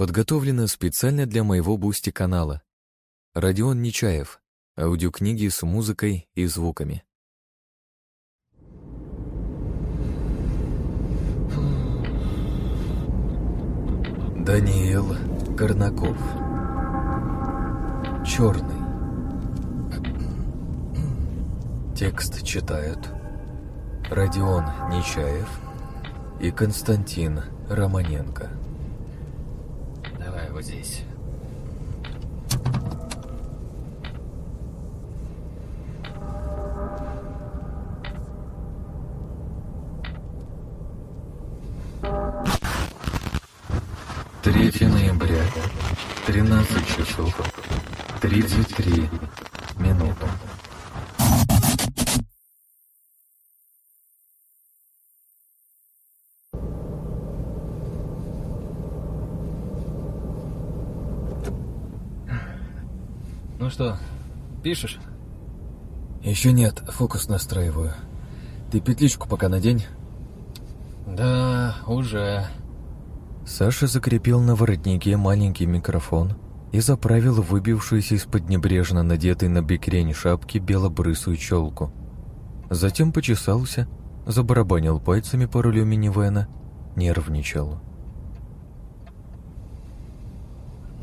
Подготовлено специально для моего Boosty канала. Родион Нечаев. Аудиокниги с музыкой и звуками. Даниил Корнаков. Черный. Текст читают Родион Нечаев и Константин Романенко. Вот здесь. Что, пишешь? Еще нет, фокус настраиваю. Ты петличку пока надень. Да, уже. Саша закрепил на воротнике маленький микрофон и заправил выбившуюся из-под небрежно надетой на бекрень шапки белобрысую челку. Затем почесался, забарабанил пальцами по рулю минивэна, нервничал.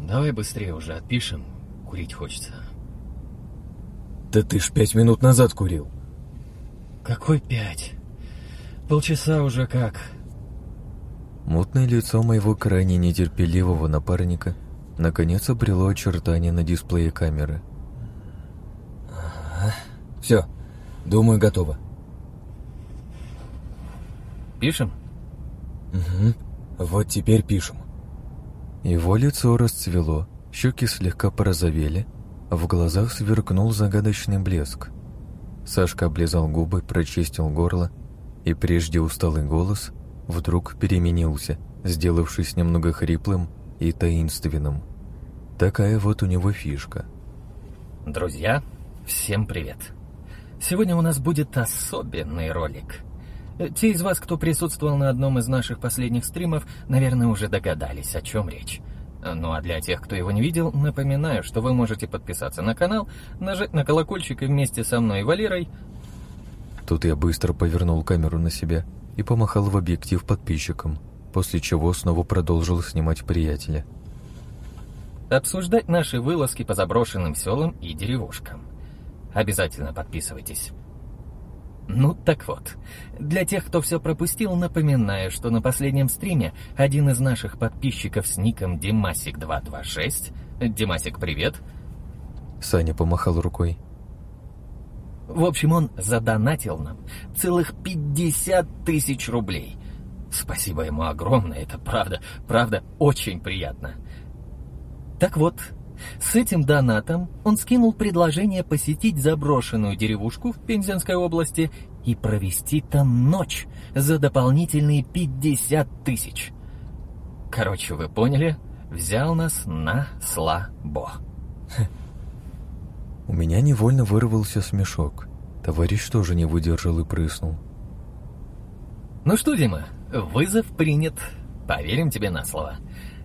Давай быстрее уже отпишем. Курить хочется. Да ты ж пять минут назад курил. Какой пять? Полчаса уже как. Мутное лицо моего крайне нетерпеливого напарника наконец обрело очертания на дисплее камеры. Ага. Все, думаю, готово. Пишем? Угу. Вот теперь пишем. Его лицо расцвело, щеки слегка порозовели, в глазах сверкнул загадочный блеск. Сашка облизал губы, прочистил горло, и прежде усталый голос вдруг переменился, сделавшись немного хриплым и таинственным. Такая вот у него фишка. Друзья, всем привет. Сегодня у нас будет особенный ролик. Те из вас, кто присутствовал на одном из наших последних стримов, наверное, уже догадались, о чем речь. Ну а для тех, кто его не видел, напоминаю, что вы можете подписаться на канал, нажать на колокольчик и вместе со мной и Валерой... Тут я быстро повернул камеру на себя и помахал в объектив подписчикам, после чего снова продолжил снимать приятеля. Обсуждать наши вылазки по заброшенным селам и деревушкам. Обязательно подписывайтесь. Ну так вот, для тех, кто все пропустил, напоминаю, что на последнем стриме один из наших подписчиков с ником Димасик226, Димасик, привет. Саня помахал рукой. В общем, он задонатил нам целых 50 тысяч рублей. Спасибо ему огромное, это правда, правда, очень приятно. Так вот, с этим донатом он скинул предложение посетить заброшенную деревушку в Пензенской области и провести там ночь за дополнительные 50 тысяч. Короче, вы поняли, взял нас на слабо. У меня невольно вырвался смешок. Товарищ тоже не выдержал и прыснул. Ну что, Дима, вызов принят. Поверим тебе на слово.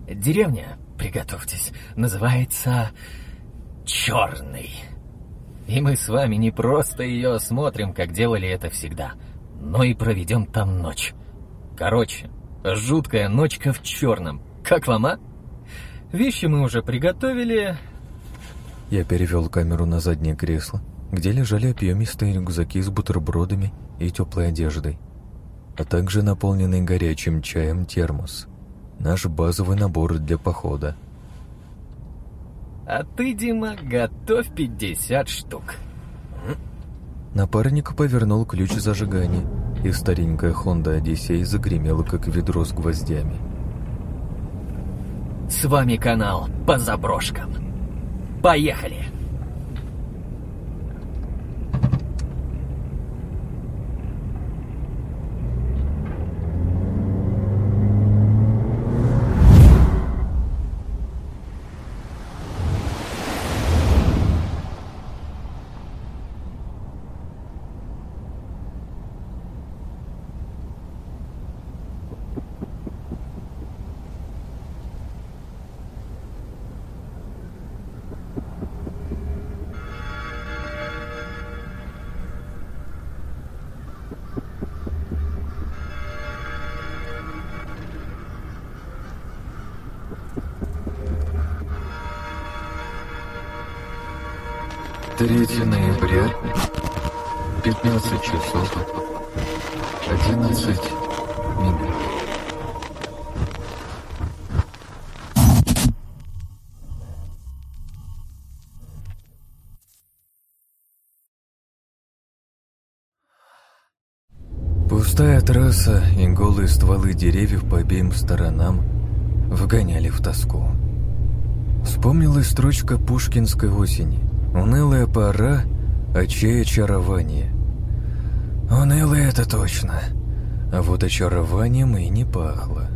Деревня приготовьтесь, называется «Черный». И мы с вами не просто ее осмотрим, как делали это всегда, но и проведем там ночь. Короче, жуткая ночка в черном. Как вам, а? Вещи мы уже приготовили. Я перевел камеру на заднее кресло, где лежали объемистые рюкзаки с бутербродами и теплой одеждой, а также наполненный горячим чаем термос наш базовый набор для похода. А ты, Дима, готовь 50 штук. Напарник повернул ключ зажигания, и старенькая Honda Одиссей загремела, как ведро с гвоздями. С вами канал по заброшкам. Поехали! Пустая трасса и голые стволы деревьев по обеим сторонам вгоняли в тоску. Вспомнилась строчка пушкинской осени. «Унылая пора, очей очарование». Унылая это точно. А вот очарованием и не пахло.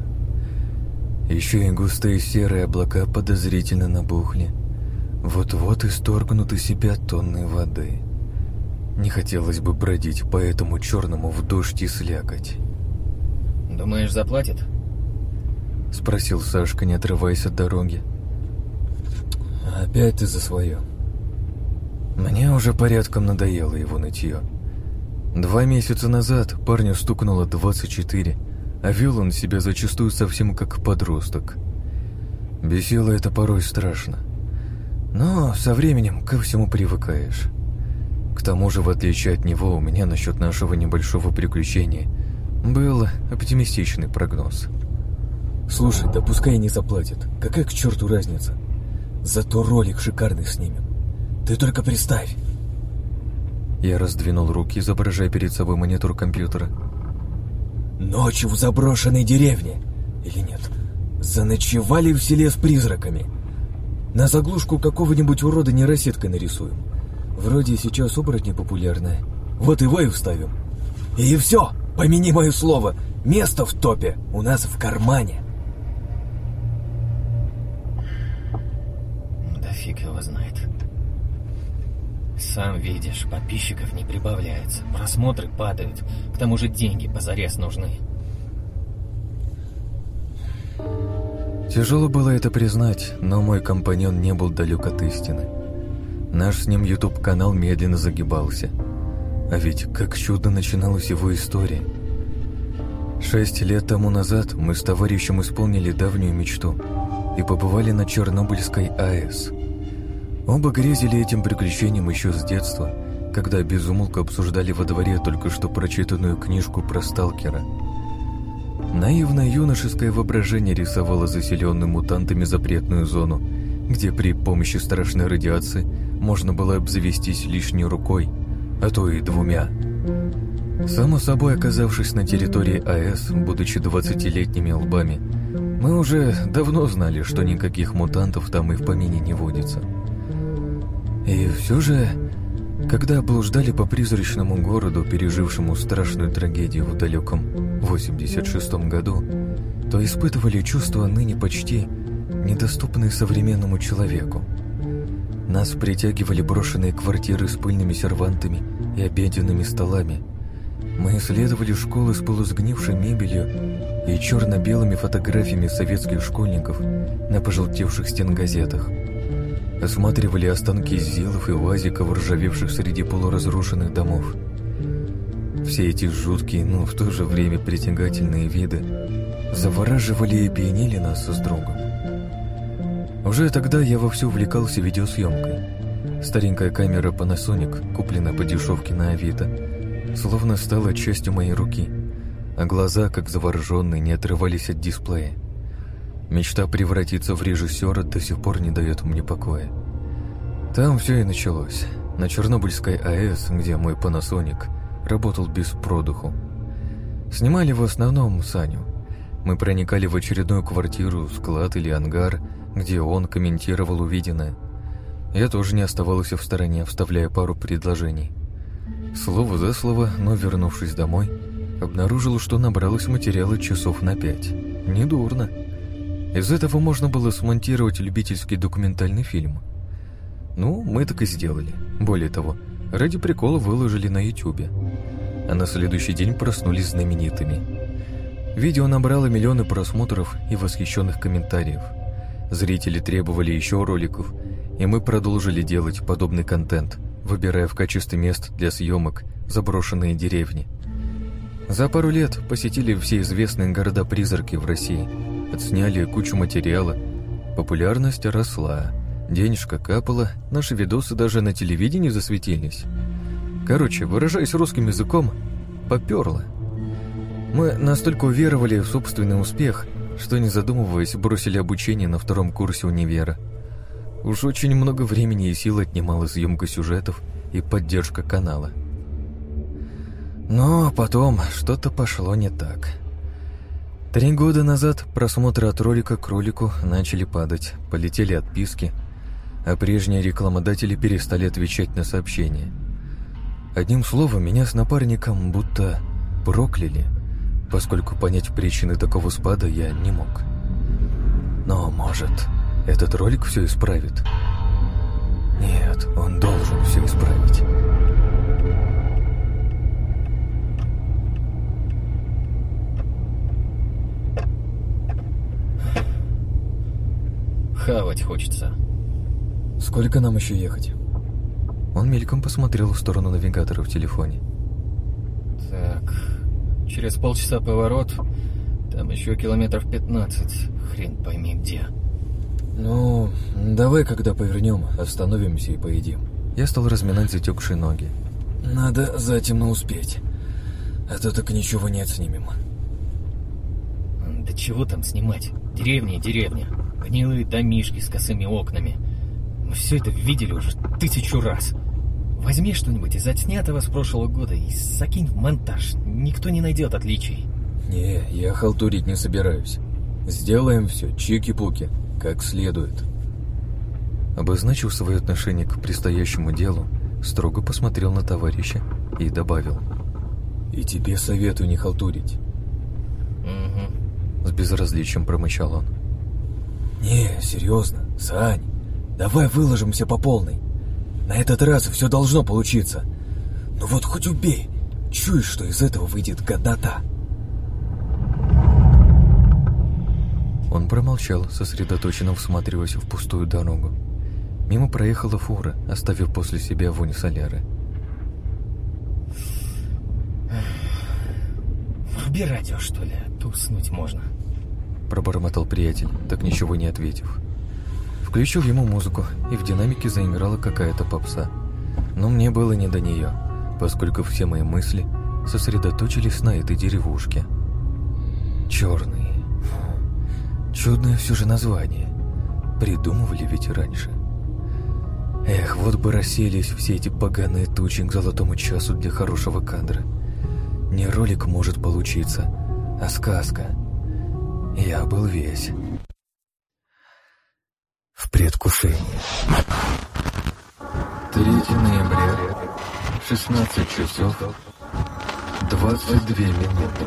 Еще и густые серые облака подозрительно набухли. Вот-вот исторгнут из себя тонны воды. Не хотелось бы бродить по этому черному в дождь и слякоть. «Думаешь, заплатит?» Спросил Сашка, не отрываясь от дороги. «Опять ты за свое». Мне уже порядком надоело его нытье. Два месяца назад парню стукнуло 24, а вел он себя зачастую совсем как подросток. Бесило это порой страшно. Но со временем ко всему привыкаешь. К тому же, в отличие от него, у меня насчет нашего небольшого приключения был оптимистичный прогноз. «Слушай, да пускай не заплатят. Какая к черту разница? Зато ролик шикарный снимем. Ты только представь!» Я раздвинул руки, изображая перед собой монитор компьютера. «Ночью в заброшенной деревне. Или нет? Заночевали в селе с призраками. На заглушку какого-нибудь урода нейросеткой нарисуем. Вроде сейчас оборотни популярные. Вот его и вставим. И все, помяни мое слово, место в топе у нас в кармане. Да фиг его знает. Сам видишь, подписчиков не прибавляется, просмотры падают, к тому же деньги позарез нужны. Тяжело было это признать, но мой компаньон не был далек от истины. Наш с ним YouTube-канал медленно загибался. А ведь как чудо начиналась его история. Шесть лет тому назад мы с товарищем исполнили давнюю мечту и побывали на Чернобыльской АЭС. Оба грезили этим приключением еще с детства, когда безумолко обсуждали во дворе только что прочитанную книжку про сталкера. Наивное юношеское воображение рисовало заселенную мутантами запретную зону, где при помощи страшной радиации можно было обзавестись лишней рукой, а то и двумя. Само собой, оказавшись на территории АЭС, будучи 20-летними лбами, мы уже давно знали, что никаких мутантов там и в помине не водится. И все же, когда блуждали по призрачному городу, пережившему страшную трагедию в далеком 86-м году, то испытывали чувства ныне почти недоступные современному человеку. Нас притягивали брошенные квартиры с пыльными сервантами и обеденными столами. Мы исследовали школы с полусгнившей мебелью и черно-белыми фотографиями советских школьников на пожелтевших стенгазетах. Осматривали останки зилов и уазиков, ржавевших среди полуразрушенных домов. Все эти жуткие, но в то же время притягательные виды завораживали и пьянили нас с другом. Уже тогда я вовсю увлекался видеосъемкой. Старенькая камера Panasonic, купленная по дешевке на Авито, словно стала частью моей руки, а глаза, как завороженные, не отрывались от дисплея. Мечта превратиться в режиссера до сих пор не дает мне покоя. Там все и началось. На Чернобыльской АЭС, где мой Panasonic работал без продуху. Снимали в основном Саню. Мы проникали в очередную квартиру, склад или ангар – где он комментировал увиденное. Я тоже не оставался в стороне, вставляя пару предложений. Слово за слово, но вернувшись домой, обнаружил, что набралось материала часов на пять. Недурно. Из этого можно было смонтировать любительский документальный фильм. Ну, мы так и сделали. Более того, ради прикола выложили на ютюбе. А на следующий день проснулись знаменитыми. Видео набрало миллионы просмотров и восхищенных комментариев – Зрители требовали еще роликов, и мы продолжили делать подобный контент, выбирая в качестве мест для съемок заброшенные деревни. За пару лет посетили все известные города-призраки в России, отсняли кучу материала, популярность росла, Денежка капала, наши видосы даже на телевидении засветились. Короче, выражаясь русским языком, поперло. Мы настолько уверовали в собственный успех, что, не задумываясь, бросили обучение на втором курсе универа. Уж очень много времени и сил отнимала съемка сюжетов и поддержка канала. Но потом что-то пошло не так. Три года назад просмотры от ролика к ролику начали падать, полетели отписки, а прежние рекламодатели перестали отвечать на сообщения. Одним словом, меня с напарником будто прокляли, поскольку понять причины такого спада я не мог. Но, может, этот ролик все исправит? Нет, он должен все исправить. Хавать хочется. Сколько нам еще ехать? Он мельком посмотрел в сторону навигатора в телефоне. Через полчаса поворот, там еще километров 15, хрен пойми где. Ну, давай, когда повернем, остановимся и поедим. Я стал разминать затекшие ноги. Надо затемно успеть, а то так ничего не отснимем. Да чего там снимать? Деревня и деревня. Гнилые домишки с косыми окнами. Мы все это видели уже тысячу раз. Возьми что-нибудь из отснятого с прошлого года и закинь в монтаж. Никто не найдет отличий. Не, я халтурить не собираюсь. Сделаем все, чики-пуки, как следует. Обозначив свое отношение к предстоящему делу, строго посмотрел на товарища и добавил. «И тебе советую не халтурить». Угу. С безразличием промычал он. «Не, серьезно, Сань, давай выложимся по полной. На этот раз все должно получиться. Ну вот хоть убей, чуешь, что из этого выйдет годота». Он промолчал, сосредоточенно всматриваясь в пустую дорогу. Мимо проехала фура, оставив после себя вонь соляры. Вруби радио, что ли, а то уснуть можно. Пробормотал приятель, так ничего не ответив. Включил ему музыку, и в динамике заиграла какая-то попса. Но мне было не до нее, поскольку все мои мысли сосредоточились на этой деревушке. Черный. Чудное все же название. Придумывали ведь раньше. Эх, вот бы расселись все эти поганые тучи к золотому часу для хорошего кадра. Не ролик может получиться, а сказка. Я был весь. В предвкушении. 3 ноября, 16 часов, 22 минуты.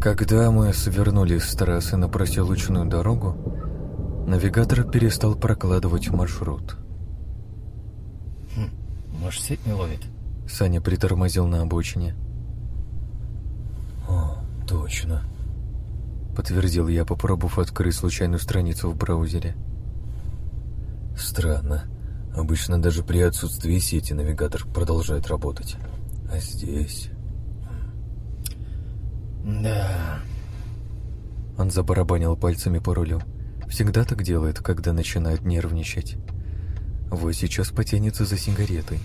Когда мы свернули с трассы на проселочную дорогу, навигатор перестал прокладывать маршрут. Хм, может, сеть не ловит? Саня притормозил на обочине. «О, точно», — подтвердил я, попробовав открыть случайную страницу в браузере. «Странно. Обычно даже при отсутствии сети навигатор продолжает работать. А здесь...» Да. Он забарабанил пальцами по рулю. Всегда так делает, когда начинает нервничать. Вот сейчас потянется за сигаретой.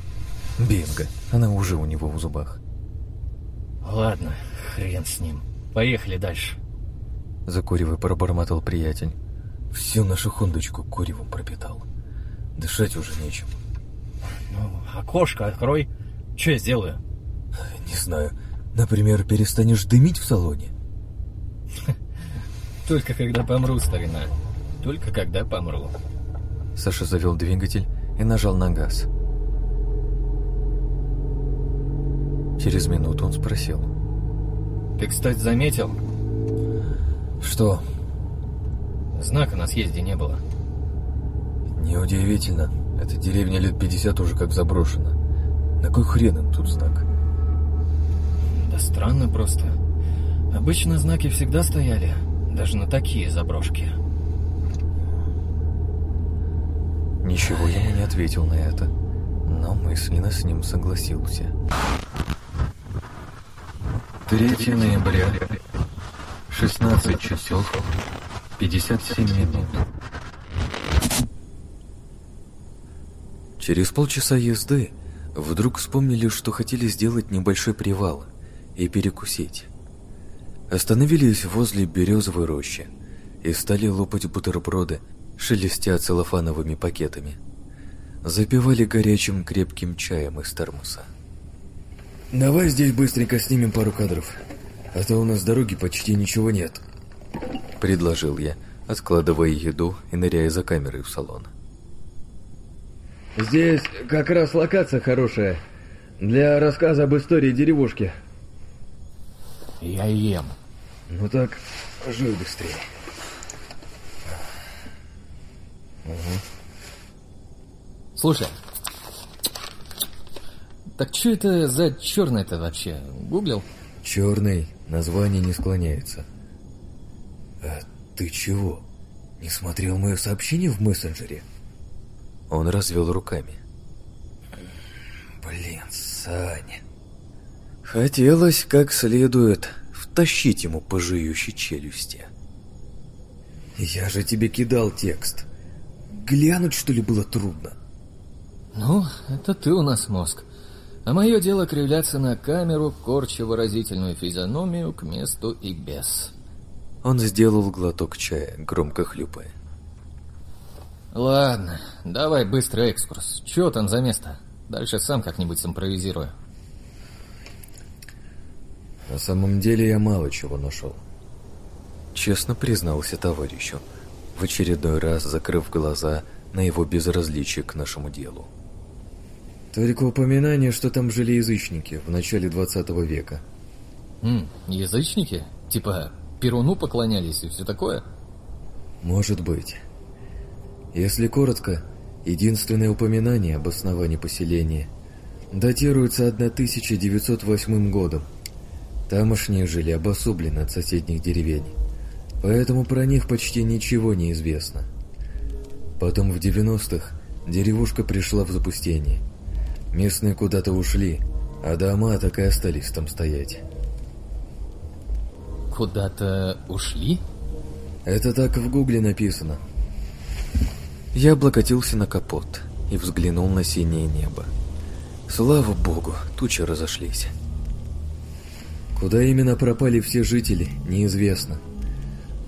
Бинго, она уже у него в зубах. Ладно, хрен с ним. Поехали дальше. Закуривая, пробормотал приятель. Всю нашу хондочку куревом пропитал. Дышать уже нечем. Ну, окошко открой. Что я сделаю? Не знаю. Например, перестанешь дымить в салоне? Только когда помру, старина. Только когда помру. Саша завел двигатель и нажал на газ. Через минуту он спросил. Ты, кстати, заметил? Что? Знака на съезде не было. Неудивительно. Эта деревня лет 50 уже как заброшена. На кой хрен им тут знак? Да странно просто. Обычно знаки всегда стояли, даже на такие заброшки. Ничего ему не ответил на это, но мысленно с ним согласился. 3 3 ноября, 16 часов 57 минут. Через полчаса езды вдруг вспомнили, что хотели сделать небольшой привал и перекусить. Остановились возле березовой рощи и стали лопать бутерброды, шелестя целлофановыми пакетами. Запивали горячим крепким чаем из термоса. «Давай здесь быстренько снимем пару кадров, а то у нас дороги почти ничего нет», — предложил я, откладывая еду и ныряя за камерой в салон. «Здесь как раз локация хорошая для рассказа об истории деревушки». «Я ем». «Ну так, жуй быстрее». Угу. Слушай, так что это за черный-то вообще? Гуглил? Черный, название не склоняется. А ты чего? Не смотрел мое сообщение в мессенджере? Он развел руками. Блин, Саня. Хотелось как следует втащить ему по жующей челюсти. Я же тебе кидал текст. Глянуть, что ли, было трудно? Ну, это ты у нас мозг. А мое дело кривляться на камеру, корча выразительную физиономию к месту и без. Он сделал глоток чая, громко хлюпая. Ладно, давай быстрый экскурс. Чего там за место? Дальше сам как-нибудь симпровизирую. На самом деле я мало чего нашел. Честно признался товарищу, в очередной раз закрыв глаза на его безразличие к нашему делу. Только упоминание, что там жили язычники в начале 20 века. М, язычники? Типа Перуну поклонялись и все такое? Может быть. Если коротко, единственное упоминание об основании поселения датируется 1908 годом. Тамошние жили обособленно от соседних деревень, поэтому про них почти ничего не известно. Потом в 90-х деревушка пришла в запустение – Местные куда-то ушли, а дома так и остались там стоять. Куда-то ушли? Это так в гугле написано. Я облокотился на капот и взглянул на синее небо. Слава богу, тучи разошлись. Куда именно пропали все жители, неизвестно.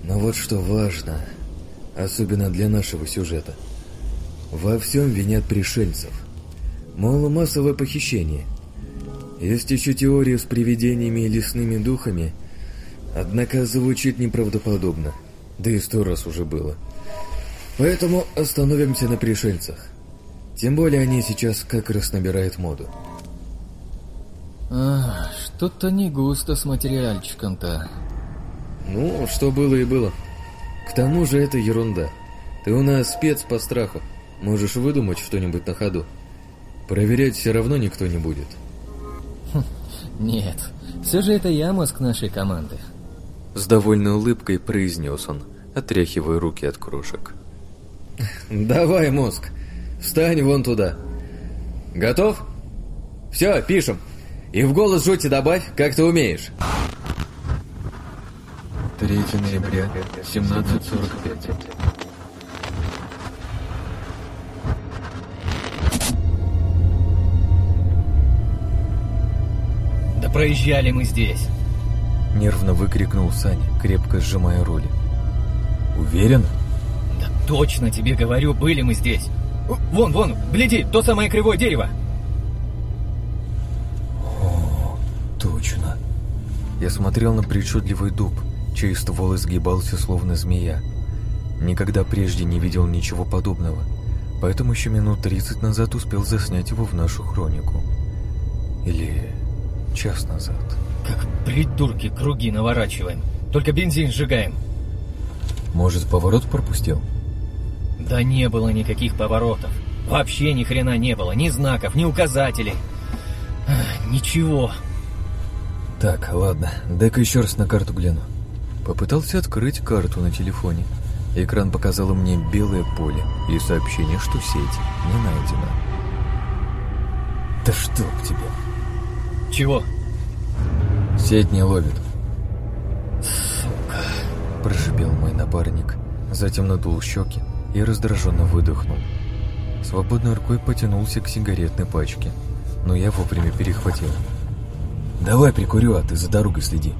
Но вот что важно, особенно для нашего сюжета. Во всем винят пришельцев – Мол, массовое похищение. Есть еще теория с привидениями и лесными духами, однако звучит неправдоподобно, да и сто раз уже было. Поэтому остановимся на пришельцах. Тем более они сейчас как раз набирают моду. А, что-то не густо с материальчиком-то. Ну, что было и было. К тому же это ерунда. Ты у нас спец по страху. Можешь выдумать что-нибудь на ходу. Проверять все равно никто не будет. Хм, нет, все же это я мозг нашей команды. С довольной улыбкой произнес он, отряхивая руки от крошек. Давай, мозг, встань вон туда. Готов? Все, пишем. И в голос жути добавь, как ты умеешь. 3 ноября, 17.45. проезжали мы здесь!» Нервно выкрикнул Саня, крепко сжимая руль. «Уверен?» «Да точно тебе говорю, были мы здесь! Вон, вон, гляди, то самое кривое дерево!» «О, точно!» Я смотрел на причудливый дуб, чей ствол изгибался словно змея. Никогда прежде не видел ничего подобного, поэтому еще минут тридцать назад успел заснять его в нашу хронику. Или час назад. Как придурки круги наворачиваем. Только бензин сжигаем. Может, поворот пропустил? Да не было никаких поворотов. Вообще ни хрена не было. Ни знаков, ни указателей. ничего. Так, ладно. Дай-ка еще раз на карту гляну. Попытался открыть карту на телефоне. Экран показал мне белое поле и сообщение, что сеть не найдена. Да что к тебе? Чего? Сеть не ловит. Сука. Прошипел мой напарник, затем надул щеки и раздраженно выдохнул. Свободной рукой потянулся к сигаретной пачке, но я вовремя перехватил. «Давай прикурю, а ты за дорогой следи.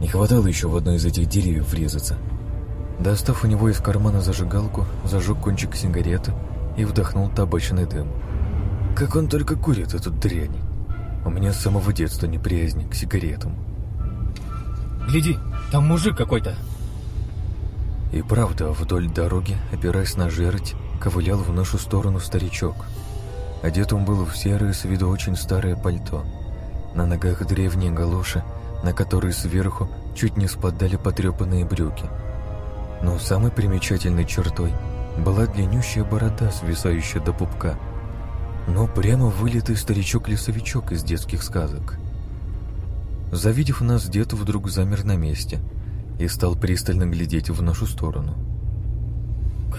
Не хватало еще в одно из этих деревьев врезаться». Достав у него из кармана зажигалку, зажег кончик сигареты и вдохнул табачный дым. Как он только курит эту дрянь. У меня с самого детства неприязнь к сигаретам. Гляди, там мужик какой-то. И правда, вдоль дороги, опираясь на жерть, ковылял в нашу сторону старичок. Одет он был в серое с виду очень старое пальто. На ногах древние галоши, на которые сверху чуть не спадали потрепанные брюки. Но самой примечательной чертой была длиннющая борода, свисающая до пупка. Но прямо вылитый старичок-лесовичок из детских сказок. Завидев нас, дед вдруг замер на месте и стал пристально глядеть в нашу сторону.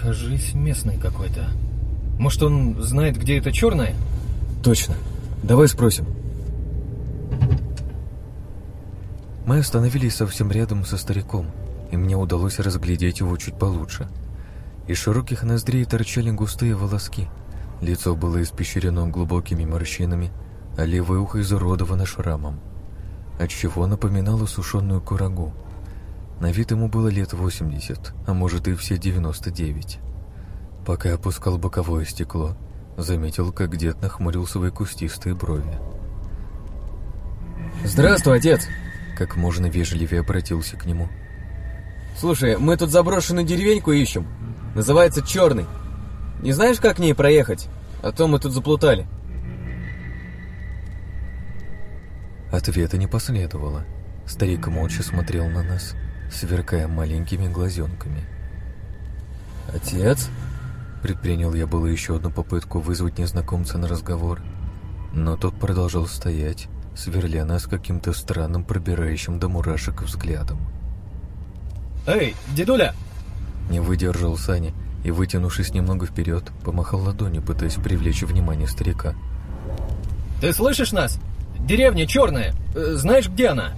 Кажись, местный какой-то. Может, он знает, где это черное? Точно. Давай спросим. Мы остановились совсем рядом со стариком, и мне удалось разглядеть его чуть получше. Из широких ноздрей торчали густые волоски. Лицо было испещрено глубокими морщинами, а левое ухо изуродовано шрамом, отчего напоминало сушеную курагу. На вид ему было лет 80, а может и все 99. Пока опускал боковое стекло, заметил, как дед нахмурил свои кустистые брови. «Здравствуй, отец!» Как можно вежливее обратился к нему. «Слушай, мы тут заброшенную деревеньку ищем. Называется Черный. Не знаешь, как к ней проехать? А то мы тут заплутали». Ответа не последовало. Старик молча смотрел на нас, сверкая маленькими глазенками. «Отец?» Предпринял я было еще одну попытку вызвать незнакомца на разговор, но тот продолжал стоять, сверля нас каким-то странным, пробирающим до мурашек взглядом. Эй, дедуля! Не выдержал Саня и, вытянувшись немного вперед, помахал ладонью, пытаясь привлечь внимание старика. Ты слышишь нас? Деревня черная. Э, знаешь, где она?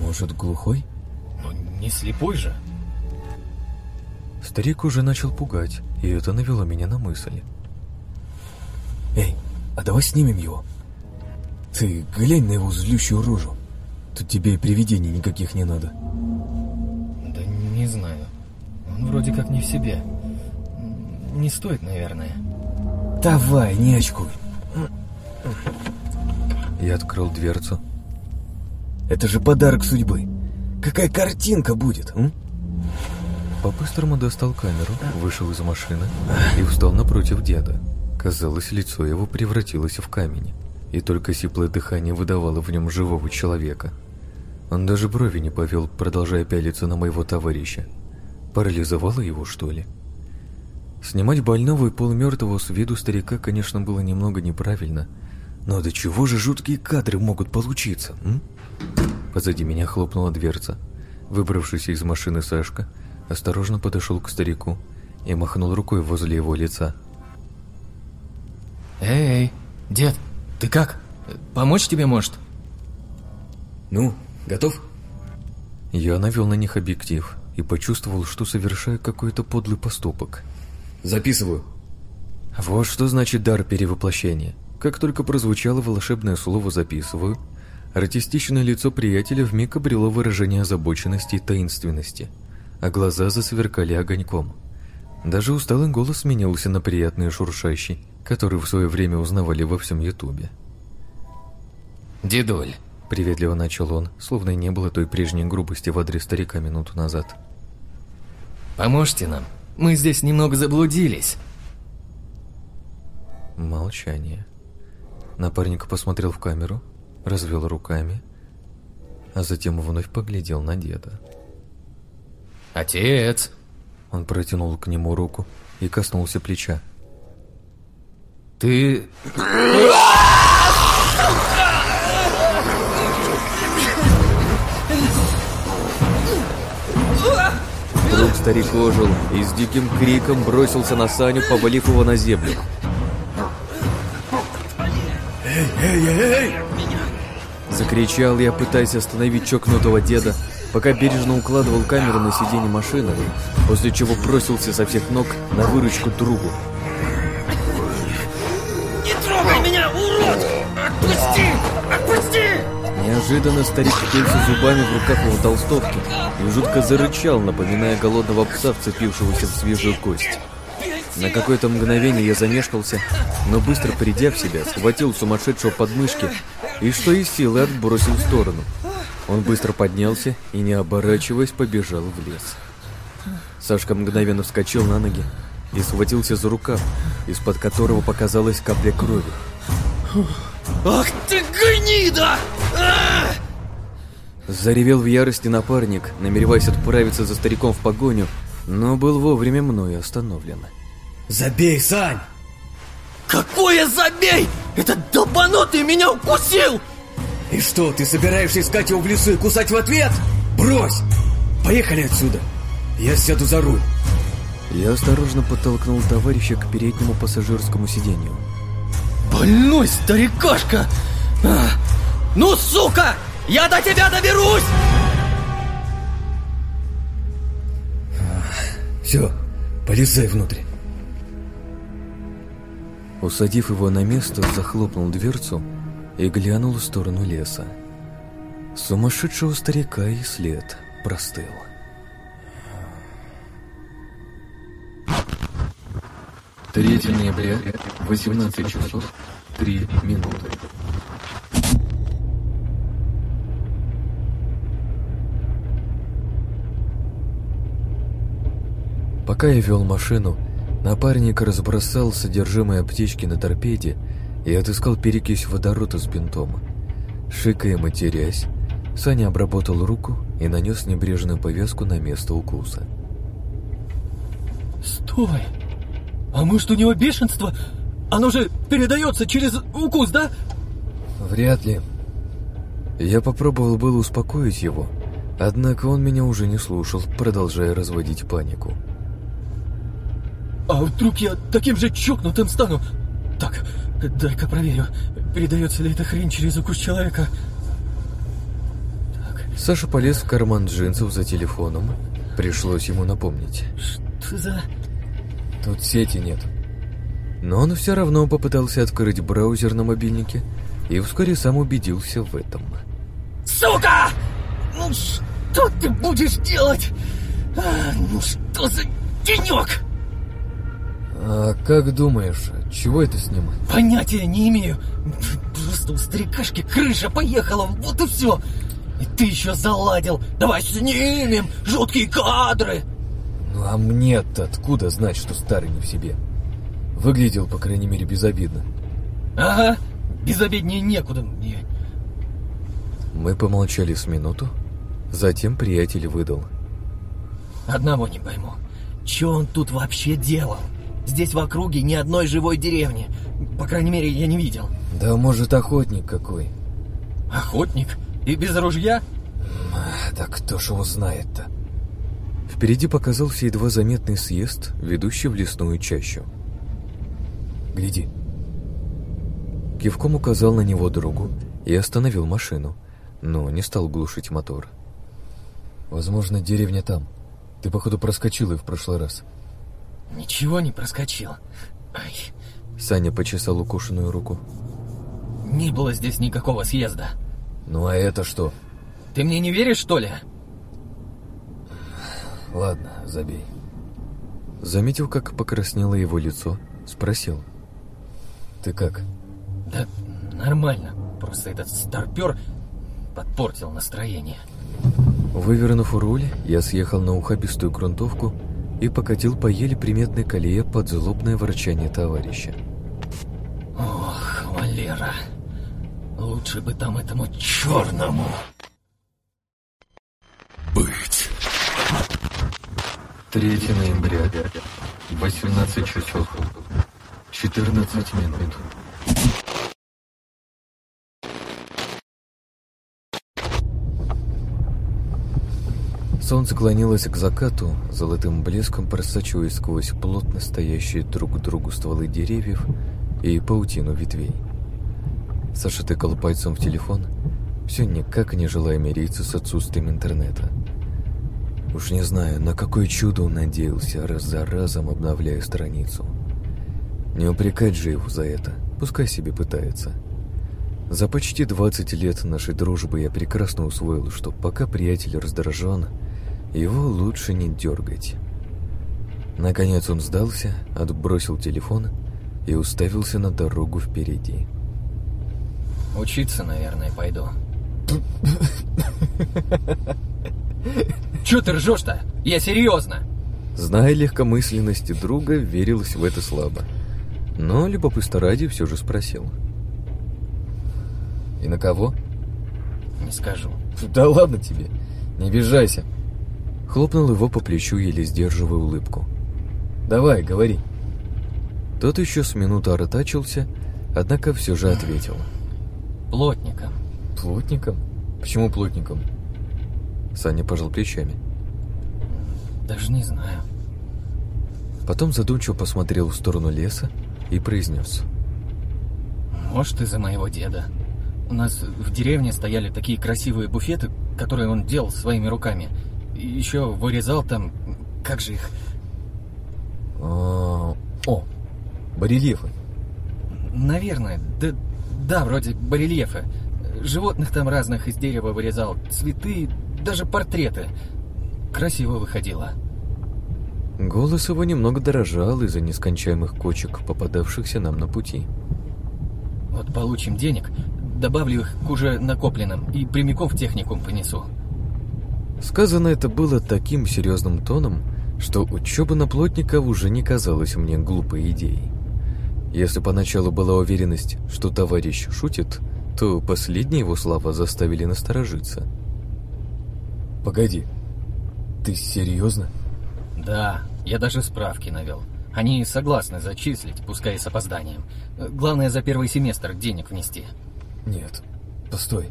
Может, глухой? Ну, не слепой же. Старик уже начал пугать, и это навело меня на мысль. Эй, а давай снимем его. Ты глянь на его злющую рожу. Тут тебе и привидений никаких не надо. Да не знаю. Он вроде как не в себе. Не стоит, наверное. Давай, не очкуй. Я открыл дверцу. Это же подарок судьбы. Какая картинка будет, м? По-быстрому достал камеру, вышел из машины и встал напротив деда. Казалось, лицо его превратилось в камень, и только сиплое дыхание выдавало в нем живого человека. Он даже брови не повел, продолжая пялиться на моего товарища. Парализовало его, что ли? Снимать больного и полумертвого с виду старика, конечно, было немного неправильно, но до чего же жуткие кадры могут получиться, м? Позади меня хлопнула дверца. Выбравшийся из машины Сашка осторожно подошел к старику и махнул рукой возле его лица. Эй, дед, ты как? Помочь тебе может? Ну, готов? Я навел на них объектив и почувствовал, что совершаю какой-то подлый поступок. Записываю. Вот что значит дар перевоплощения. Как только прозвучало волшебное слово «записываю», артистичное лицо приятеля вмиг обрело выражение озабоченности и таинственности, а глаза засверкали огоньком. Даже усталый голос сменился на приятный шуршащий, который в свое время узнавали во всем Ютубе. Дедуль, Приветливо начал он, словно и не было той прежней грубости в адрес старика минуту назад. Поможете нам? Мы здесь немного заблудились. Молчание. Напарник посмотрел в камеру, развел руками, а затем вновь поглядел на деда. Отец! Он протянул к нему руку и коснулся плеча. Ты... Вдруг старик ожил и с диким криком бросился на Саню, повалив его на землю. Эй, эй, эй! Закричал я, пытаясь остановить чокнутого деда, пока бережно укладывал камеру на сиденье машины, после чего бросился со всех ног на выручку другу. Неожиданно старик впился зубами в руках его толстовки и жутко зарычал, напоминая голодного пса, вцепившегося в свежую кость. На какое-то мгновение я замешкался, но быстро придя в себя, схватил сумасшедшего подмышки и что из силы отбросил в сторону. Он быстро поднялся и, не оборачиваясь, побежал в лес. Сашка мгновенно вскочил на ноги и схватился за рукав, из-под которого показалась капля крови. «Ах ты гнида! Заревел в ярости напарник, намереваясь отправиться за стариком в погоню, но был вовремя мною остановлен. Забей, Сань! Какое забей! Этот долбанутый меня укусил! И что, ты собираешься искать его в лесу и кусать в ответ? Брось! Поехали отсюда! Я сяду за руль. Я осторожно подтолкнул товарища к переднему пассажирскому сиденью. Больной старикашка! А! Ну, сука! Я до тебя доберусь! Все, полезай внутрь. Усадив его на место, захлопнул дверцу и глянул в сторону леса. Сумасшедшего старика и след простыл. Третье ноября, 18 часов, 3 минуты. Пока я вел машину, напарник разбросал содержимое аптечки на торпеде и отыскал перекись водорода с бинтом. Шикая матерясь, Саня обработал руку и нанес небрежную повязку на место укуса. Стой! А может у него бешенство? Оно же передается через укус, да? Вряд ли. Я попробовал было успокоить его, однако он меня уже не слушал, продолжая разводить панику. А вдруг я таким же чокнутым стану? Так, дай-ка проверю, передается ли эта хрень через укус человека. Так, Саша полез в карман джинсов за телефоном. Пришлось ему напомнить. что за... Тут сети нет. Но он все равно попытался открыть браузер на мобильнике и вскоре сам убедился в этом. Сука! Ну что ты будешь делать? А, ну что за денек? А как думаешь, чего это с ним? Понятия не имею. Просто у старикашки крыша поехала, вот и все. И ты еще заладил. Давай снимем жуткие кадры. Ну а мне-то откуда знать, что старый не в себе? Выглядел, по крайней мере, безобидно. Ага, безобиднее некуда мне. Мы помолчали с минуту, затем приятель выдал. Одного не пойму. Че он тут вообще делал? Здесь в округе ни одной живой деревни. По крайней мере, я не видел. Да может охотник какой? Охотник? И без ружья? Да кто ж его знает-то? Впереди показался едва заметный съезд, ведущий в лесную чащу. «Гляди». Кивком указал на него другу и остановил машину, но не стал глушить мотор. «Возможно, деревня там. Ты, походу, проскочил и в прошлый раз». Ничего не проскочил. Ай, Саня почесал укушенную руку. не было здесь никакого съезда. «Ну а это что?» Ты мне не веришь, что ли? «Ладно, забей». Заметив, как покраснело его лицо, спросил. «Ты как?» Да нормально. Просто этот старпер подпортил настроение. Вывернув руль, я съехал на ухабистую грунтовку и покатил по еле приметной колее под злобное ворчание товарища. Ох, Валера. Лучше бы там этому черному. Быть. 3 ноября, 18 часов, 14 минут. Солнце клонилось к закату, золотым блеском просачиваясь сквозь плотно стоящие друг к другу стволы деревьев и паутину ветвей. Саша тыкал пальцем в телефон все никак не желая мириться с отсутствием интернета. Уж не знаю, на какое чудо он надеялся, раз за разом обновляя страницу. Не упрекать же его за это, пускай себе пытается. За почти 20 лет нашей дружбы я прекрасно усвоил, что пока приятель раздражен, его лучше не дергать. Наконец он сдался, отбросил телефон и уставился на дорогу впереди. Учиться, наверное, пойду. Чё ты ржешь-то? Я серьезно. Зная легкомысленности друга, верилось в это слабо. Но любопытство ради все же спросил. «И на кого?» Не скажу. «Да ладно тебе, не обижайся!» Хлопнул его по плечу, еле сдерживая улыбку. «Давай, говори!» Тот еще с минуту артачился, однако все же ответил. Плотником. «Плотником? Почему плотником?» Саня пожал плечами. Даже не знаю. Потом задумчиво посмотрел в сторону леса и произнес. Может, из-за моего деда. У нас в деревне стояли такие красивые буфеты, которые он делал своими руками. Еще вырезал там... Как же их... А, О, барельефы. Наверное, да, да, вроде барельефы. Животных там разных из дерева вырезал, цветы, даже портреты. Красиво выходило. Голос его немного дорожал из-за нескончаемых кочек, попадавшихся нам на пути. Вот получим денег, добавлю их к уже накопленным и прямиком в техникум понесу. Сказано это было таким серьезным тоном, что учеба на плотника уже не казалась мне глупой идеей. Если поначалу была уверенность, что товарищ шутит, то последние его слова заставили насторожиться. «Погоди, ты серьезно?» Да, я даже справки навел. Они согласны зачислить, пускай и с опозданием. Главное за первый семестр денег внести. «Нет, постой».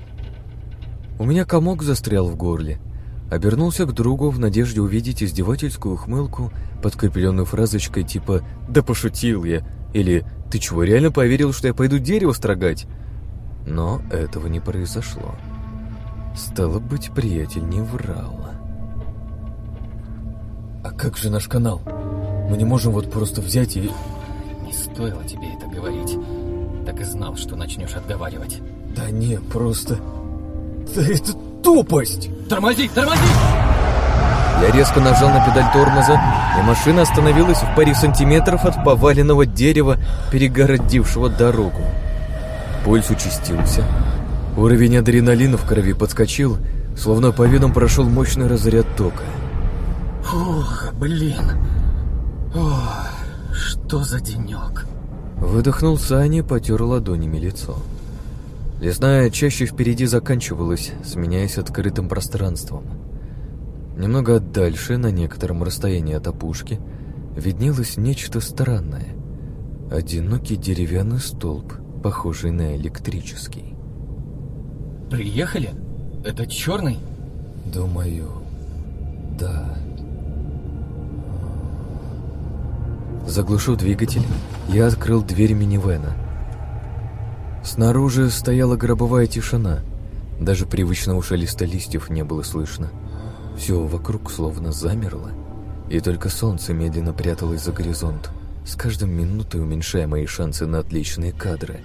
У меня комок застрял в горле. Обернулся к другу в надежде увидеть издевательскую ухмылку, подкрепленную фразочкой типа «Да пошутил я!» или «Ты чего, реально поверил, что я пойду дерево строгать?» Но этого не произошло. Стало быть, приятель не врал. «А как же наш канал? Мы не можем вот просто взять и...» Не стоило тебе это говорить. Так и знал, что начнешь отговаривать. «Да не, просто... Да это тупость!» Тормози, тормози! Я резко нажал на педаль тормоза, и машина остановилась в паре сантиметров от поваленного дерева, перегородившего дорогу. Пульс участился. Уровень адреналина в крови подскочил, словно по венам прошел мощный разряд тока. Фух, блин. Ох, что за денек? Выдохнул Саня и потер ладонями лицо. Лесная чаще впереди заканчивалась, сменяясь открытым пространством. Немного дальше, на некотором расстоянии от опушки, виднелось нечто странное. Одинокий деревянный столб, похожий на электрический. Приехали? Это черный? Думаю, да. Заглушив двигатель, я открыл дверь минивэна. Снаружи стояла гробовая тишина. Даже привычного шелеста листьев не было слышно. Все вокруг словно замерло, и только солнце медленно пряталось за горизонт, с каждой минутой уменьшая мои шансы на отличные кадры.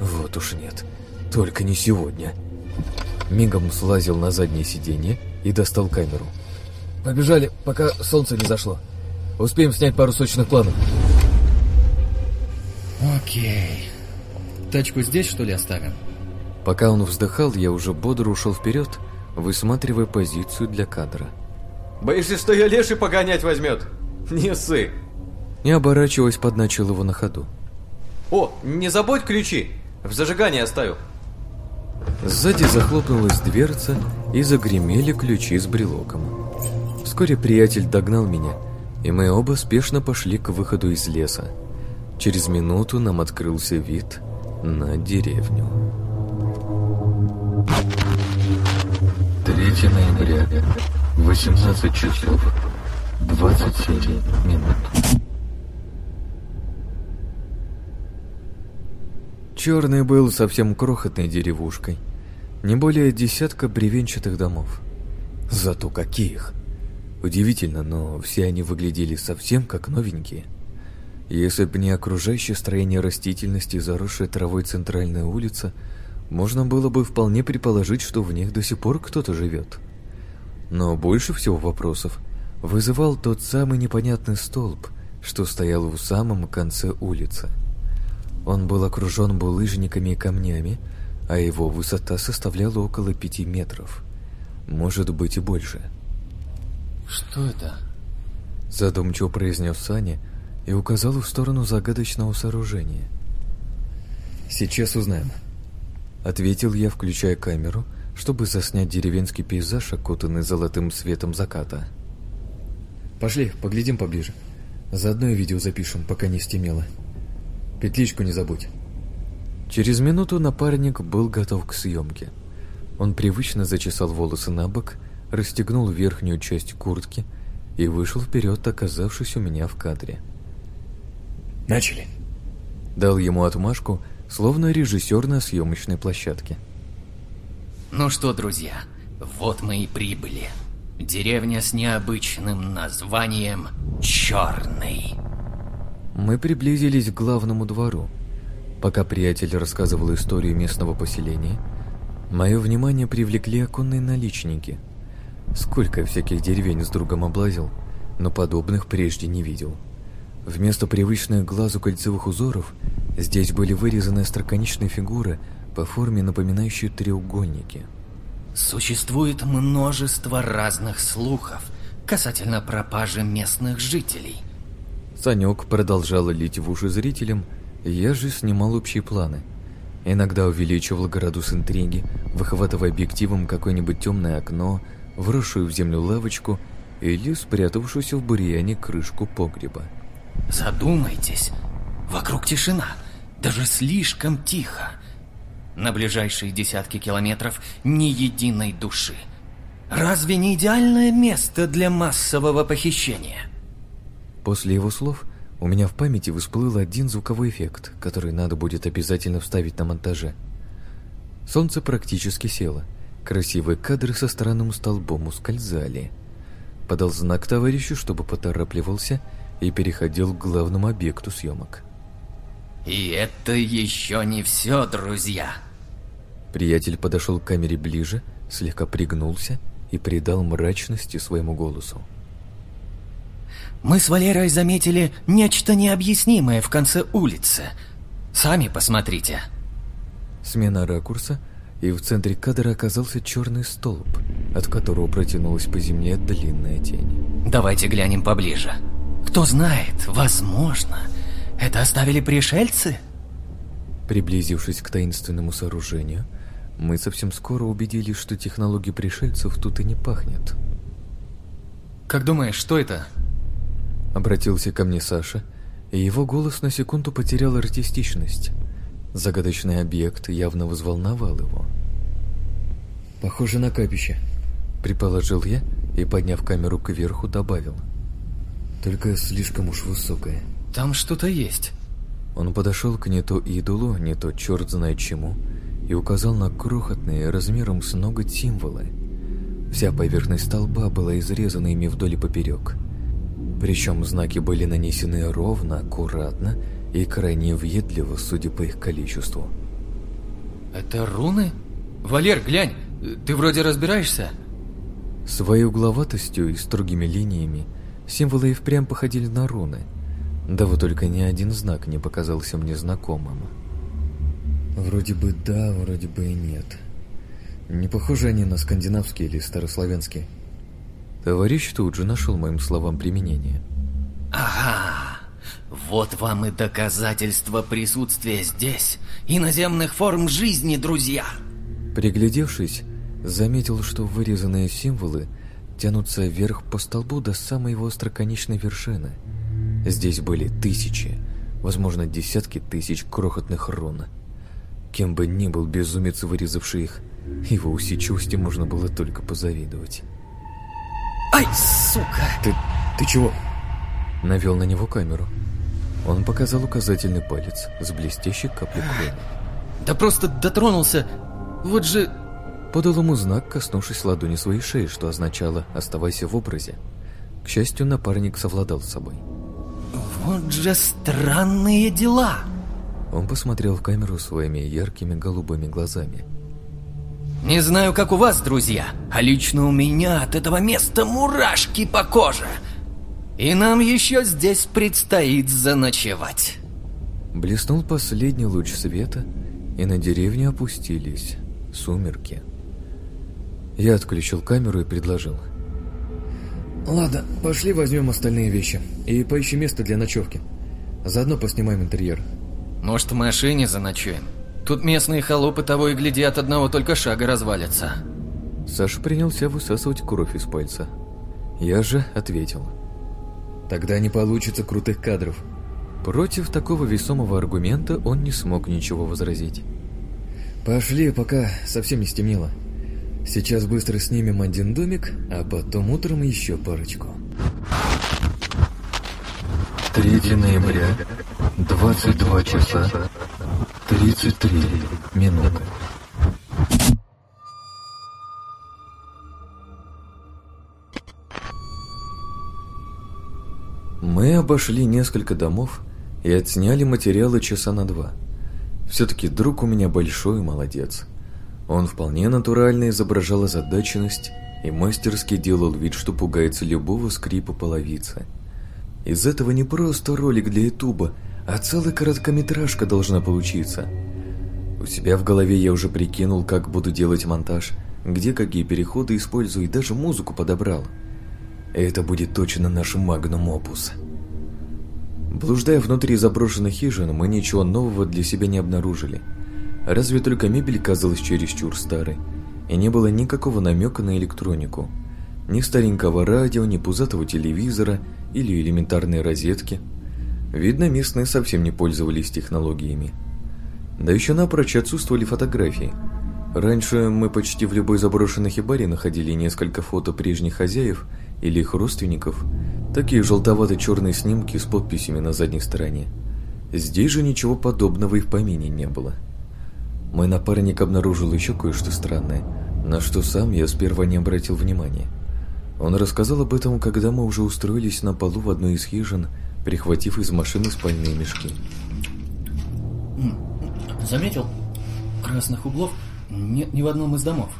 Вот уж нет, только не сегодня. Мигом слазил на заднее сиденье и достал камеру. «Побежали, пока солнце не зашло. Успеем снять пару сочных планов». Окей. Тачку здесь, что ли, оставим? Пока он вздыхал, я уже бодро ушел вперед, высматривая позицию для кадра. Боишься, что я леший погонять возьмет? Не ссы. Не оборачиваясь, подначил его на ходу. О, не забудь ключи. В зажигании оставил. Сзади захлопнулась дверца и загремели ключи с брелоком. Вскоре приятель догнал меня, и мы оба спешно пошли к выходу из леса. Через минуту нам открылся вид на деревню. 3 ноября, 18 часов, 27 минут. Черный был совсем крохотной деревушкой. Не более десятка бревенчатых домов. Зато каких! Удивительно, но все они выглядели совсем как новенькие. Если бы не окружающее строение растительности и заросшая травой центральная улица, можно было бы вполне предположить, что в них до сих пор кто-то живет. Но больше всего вопросов вызывал тот самый непонятный столб, что стоял в самом конце улицы. Он был окружен булыжниками и камнями, а его высота составляла около пяти метров. Может быть и больше. Что это? Задумчиво произнес Саня и указал в сторону загадочного сооружения. Сейчас узнаем. Ответил я, включая камеру, чтобы заснять деревенский пейзаж, окутанный золотым светом заката. Пошли, поглядим поближе. Заодно и видео запишем, пока не стемело. Петличку не забудь. Через минуту напарник был готов к съемке. Он привычно зачесал волосы на бок, расстегнул верхнюю часть куртки и вышел вперед, оказавшись у меня в кадре. Начали. Дал ему отмашку, словно режиссер на съемочной площадке. Ну что, друзья, вот мы и прибыли. Деревня с необычным названием Черный. Мы приблизились к главному двору. Пока приятель рассказывал историю местного поселения, мое внимание привлекли оконные наличники. Сколько всяких деревень с другом облазил, но подобных прежде не видел. Вместо привычных глазу кольцевых узоров здесь были вырезаны остроконечные фигуры по форме, напоминающие треугольники. Существует множество разных слухов касательно пропажи местных жителей. Санек продолжал лить в уши зрителям, я же снимал общие планы. Иногда увеличивал градус интриги, выхватывая объективом какое-нибудь темное окно, вросшую в землю лавочку или спрятавшуюся в бурьяне крышку погреба. Задумайтесь, вокруг тишина, даже слишком тихо. На ближайшие десятки километров ни единой души. Разве не идеальное место для массового похищения? После его слов у меня в памяти всплыл один звуковой эффект, который надо будет обязательно вставить на монтаже. Солнце практически село. Красивые кадры со странным столбом ускользали. Подал знак товарищу, чтобы поторапливался, и переходил к главному объекту съемок. И это еще не все, друзья. Приятель подошел к камере ближе, слегка пригнулся и придал мрачности своему голосу. Мы с Валерой заметили нечто необъяснимое в конце улицы. Сами посмотрите. Смена ракурса, и в центре кадра оказался черный столб, от которого протянулась по земле длинная тень. Давайте глянем поближе. Кто знает, возможно, это оставили пришельцы? Приблизившись к таинственному сооружению, мы совсем скоро убедились, что технологии пришельцев тут и не пахнет. Как думаешь, что это? Обратился ко мне Саша, и его голос на секунду потерял артистичность. Загадочный объект явно взволновал его. Похоже на капище. Предположил я и, подняв камеру кверху, добавил. Только слишком уж высокое. Там что-то есть. Он подошел к не то идолу, не то черт знает чему, и указал на крохотные размером с ноготь символы. Вся поверхность столба была изрезана ими вдоль и поперек. Причем знаки были нанесены ровно, аккуратно и крайне въедливо, судя по их количеству. Это руны? Валер, глянь, ты вроде разбираешься? Своей угловатостью и строгими линиями символы и впрямь походили на руны. Да вот только ни один знак не показался мне знакомым. Вроде бы да, вроде бы и нет. Не похожи они на скандинавские или старославянские. Товарищ тут же нашел моим словам применение. Ага, вот вам и доказательство присутствия здесь иноземных форм жизни, друзья. Приглядевшись, заметил, что вырезанные символы тянутся вверх по столбу до самой его остроконечной вершины. Здесь были тысячи, возможно, десятки тысяч крохотных рун. Кем бы ни был безумец, вырезавший их, его усидчивости можно было только позавидовать. Ай, сука! Ты... ты чего? Навел на него камеру. Он показал указательный палец с блестящей каплей крови. Да просто дотронулся. Вот же подал ему знак, коснувшись ладони своей шеи, что означало «оставайся в образе». К счастью, напарник совладал с собой. Вот же странные дела. Он посмотрел в камеру своими яркими голубыми глазами. Не знаю, как у вас, друзья, а лично у меня от этого места мурашки по коже. И нам еще здесь предстоит заночевать. Блеснул последний луч света, и на деревню опустились сумерки. Я отключил камеру и предложил. Ладно, пошли возьмем остальные вещи и поищем место для ночевки. Заодно поснимаем интерьер. Может, в машине заночуем? Тут местные холопы того и гляди от одного только шага развалятся. Саша принялся высасывать кровь из пальца. Я же ответил. Тогда не получится крутых кадров. Против такого весомого аргумента он не смог ничего возразить. Пошли, пока совсем не стемнело. Сейчас быстро снимем один домик, а потом утром еще парочку. 3 ноября, 22 часа, 33 минуты. Мы обошли несколько домов и отсняли материалы часа на два. Все-таки друг у меня большой молодец. Он вполне натурально изображал озадаченность и мастерски делал вид, что пугается любого скрипа половицы. Из этого не просто ролик для ютуба, а целая короткометражка должна получиться. У себя в голове я уже прикинул, как буду делать монтаж, где какие переходы использую и даже музыку подобрал. Это будет точно наш магнум опус. Блуждая внутри заброшенных хижин, мы ничего нового для себя не обнаружили. Разве только мебель казалась чересчур старой, и не было никакого намека на электронику. Ни старенького радио, ни пузатого телевизора или элементарной розетки. Видно, местные совсем не пользовались технологиями. Да еще напрочь отсутствовали фотографии. Раньше мы почти в любой заброшенной хибаре находили несколько фото прежних хозяев или их родственников, такие желтовато-черные снимки с подписями на задней стороне. Здесь же ничего подобного и в помине не было. Мой напарник обнаружил еще кое-что странное, на что сам я сперва не обратил внимания. Он рассказал об этом, когда мы уже устроились на полу в одной из хижин, прихватив из машины спальные мешки. Заметил? Красных углов нет ни в одном из домов.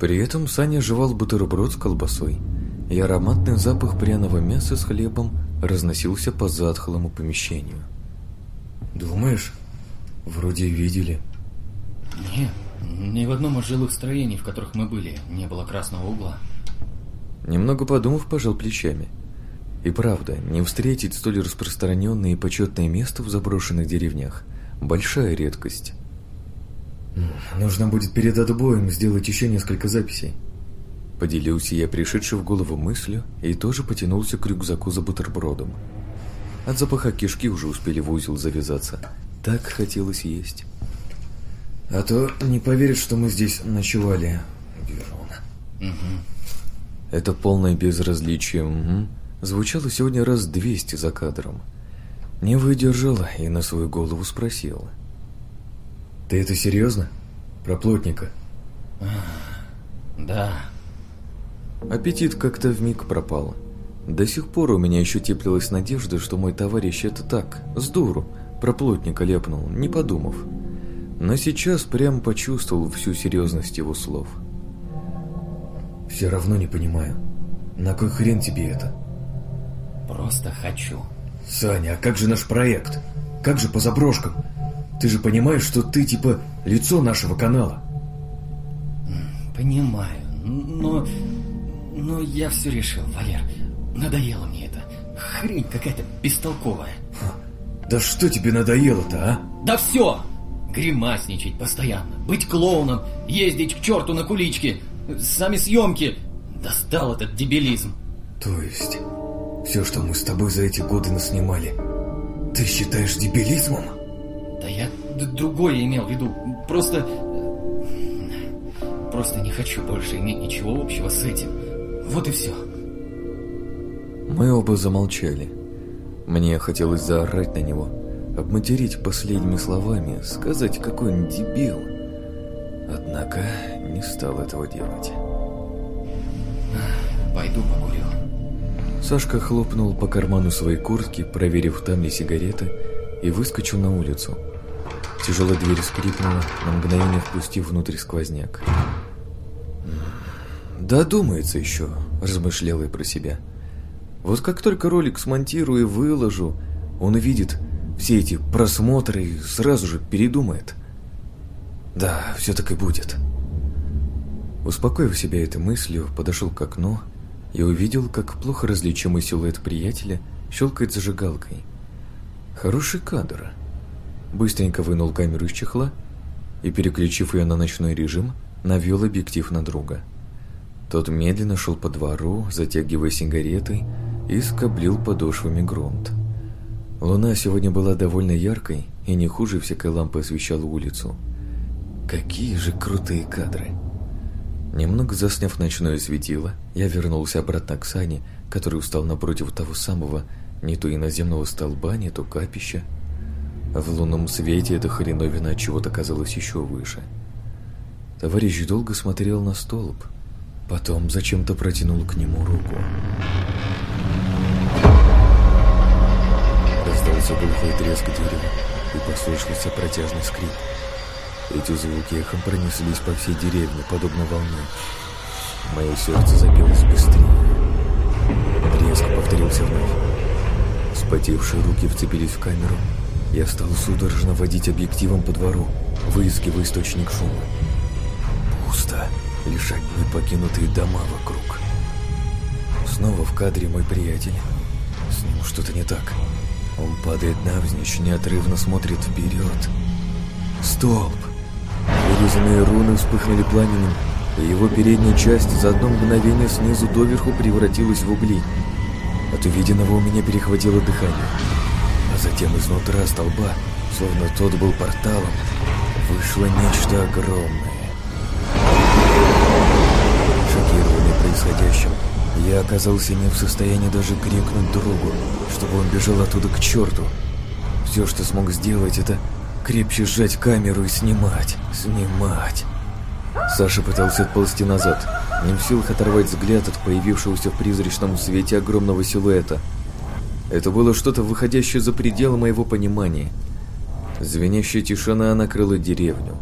При этом Саня жевал бутерброд с колбасой, и ароматный запах пряного мяса с хлебом разносился по затхлому помещению. Думаешь? Вроде видели. Нет, ни в одном из жилых строений, в которых мы были, не было красного угла. Немного подумав, пожал плечами. И правда, не встретить столь распространенное и почетное место в заброшенных деревнях – большая редкость. Нужно будет перед отбоем сделать еще несколько записей. Поделился я пришедшей в голову мыслью и тоже потянулся к рюкзаку за бутербродом. От запаха кишки уже успели в узел завязаться. Так хотелось есть. А то не поверят, что мы здесь ночевали, Герон. Угу. Это полное безразличие угу, звучало сегодня раз двести за кадром. Не выдержала и на свою голову спросила. Ты это серьезно? Про плотника? Да. Аппетит как-то вмиг пропал. До сих пор у меня еще теплилась надежда, что мой товарищ это так, с дуру, про плотника лепнул, не подумав. Но сейчас прям почувствовал всю серьезность его слов. Все равно не понимаю. На кой хрен тебе это? Просто хочу. Саня, а как же наш проект? Как же по заброшкам? Ты же понимаешь, что ты типа лицо нашего канала? Понимаю, но... Но я все решил, Валер. Надоело мне это. Хрень какая-то бестолковая. Да что тебе надоело-то, а? Да все! Гримасничать постоянно, быть клоуном, ездить к черту на куличке, сами съемки. Достал этот дебилизм. То есть, все, что мы с тобой за эти годы наснимали, ты считаешь дебилизмом? Да я другое имел в виду. Просто... Просто не хочу больше иметь ничего общего с этим. Вот и все. Мы оба замолчали. Мне хотелось заорать на него, обматерить последними словами, сказать, какой он дебил. Однако... Не стал этого делать. Пойду покурю. Сашка хлопнул по карману своей куртки, проверив, там ли сигареты, и выскочил на улицу. Тяжелая дверь скрипнула, на мгновение впустив внутрь сквозняк. «Да думается еще», — размышлял я про себя. «Вот как только ролик смонтирую и выложу, он увидит все эти просмотры и сразу же передумает. Да, все так и будет». Успокоив себя этой мыслью, подошел к окну и увидел, как плохо различимый силуэт приятеля щелкает зажигалкой. Хороший кадр. Быстренько вынул камеру из чехла и, переключив ее на ночной режим, навел объектив на друга. Тот медленно шел по двору, затягивая сигаретой и скоблил подошвами грунт. Луна сегодня была довольно яркой и не хуже всякой лампы освещала улицу. Какие же крутые кадры! Немного засняв ночное светило, я вернулся обратно к Сане, который устал напротив того самого, не то иноземного столба, не то капища. В лунном свете эта хреновина от чего-то казалась еще выше. Товарищ долго смотрел на столб, потом зачем-то протянул к нему руку. Раздался глухой треск дерева и послышался протяжный скрип. Эти звуки эхом пронеслись по всей деревне, подобно волне. Мое сердце забилось быстрее. Треск повторился вновь. Спотевшие руки вцепились в камеру. Я стал судорожно водить объективом по двору, выискивая источник шума. Пусто. Лишь одни покинутые дома вокруг. Снова в кадре мой приятель. С ним что-то не так. Он падает навзничь, неотрывно смотрит вперед. Столб! Вырезанные руны вспыхнули пламенем, и его передняя часть за одно мгновение снизу доверху превратилась в угли. От увиденного у меня перехватило дыхание. А затем изнутра столба, словно тот был порталом, вышло нечто огромное. Шокированный происходящим, я оказался не в состоянии даже крикнуть другу, чтобы он бежал оттуда к черту. Все, что смог сделать, это крепче сжать камеру и снимать, снимать. Саша пытался отползти назад, не в силах оторвать взгляд от появившегося в призрачном свете огромного силуэта. Это было что-то выходящее за пределы моего понимания. Звенящая тишина накрыла деревню.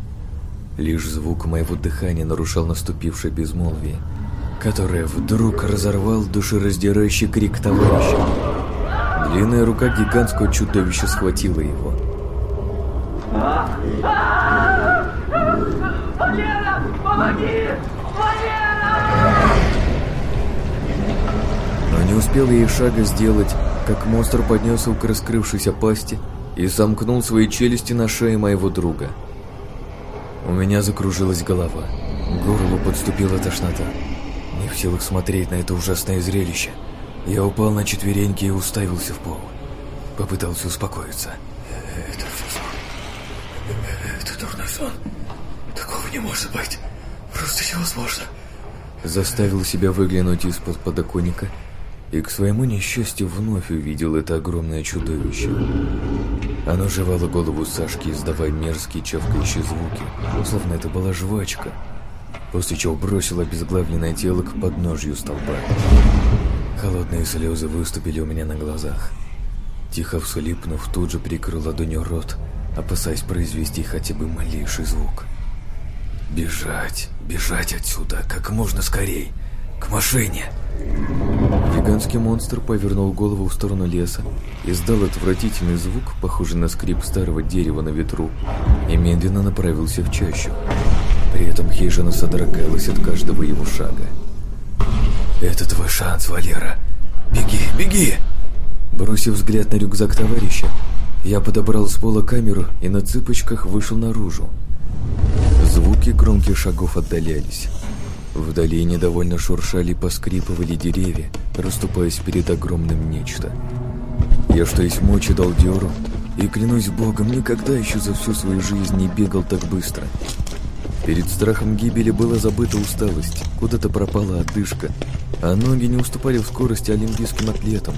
Лишь звук моего дыхания нарушал наступившее безмолвие, которое вдруг разорвал душераздирающий крик товарища. Длинная рука гигантского чудовища схватила его. Валера, помоги! Валера! Но не успел и шага сделать, как монстр поднесся к раскрывшейся пасти и сомкнул свои челюсти на шее моего друга. У меня закружилась голова, к горлу подступила тошнота. Не в силах смотреть на это ужасное зрелище, я упал на четвереньки и уставился в пол. Попытался успокоиться. Это все сон. Это дурной сон. Такого не может быть. Просто невозможно. Заставил себя выглянуть из-под подоконника и к своему несчастью вновь увидел это огромное чудовище. Оно жевало голову Сашки, издавая мерзкие чавкающие звуки, словно это была жвачка, после чего бросило обезглавленное тело к подножью столба. Холодные слезы выступили у меня на глазах. Тихо вслипнув, тут же прикрыл ладонью рот, опасаясь произвести хотя бы малейший звук. Бежать, бежать отсюда, как можно скорей, к машине. Гигантский монстр повернул голову в сторону леса, издал отвратительный звук, похожий на скрип старого дерева на ветру, и медленно направился в чащу. При этом хижина содрогалась от каждого его шага. «Это твой шанс, Валера! Беги, беги!» Бросив взгляд на рюкзак товарища, я подобрал с пола камеру и на цыпочках вышел наружу. Звуки громких шагов отдалялись. Вдали недовольно шуршали и поскрипывали деревья, расступаясь перед огромным нечто. Я что есть мочи дал дёру, и, клянусь богом, никогда еще за всю свою жизнь не бегал так быстро. Перед страхом гибели была забыта усталость, куда-то пропала одышка, а ноги не уступали в скорости олимпийским атлетам.